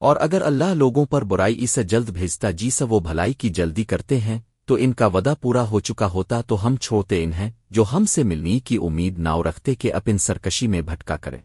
اور اگر اللہ لوگوں پر برائی اسے جلد بھیجتا جی سے وہ بھلائی کی جلدی کرتے ہیں، تو ان کا ودا پورا ہو چکا ہوتا تو ہم چھوڑتے انہیں، جو ہم سے ملنی کی امید ناؤ رکھتے کہ اپن سرکشی میں بھٹکا کرے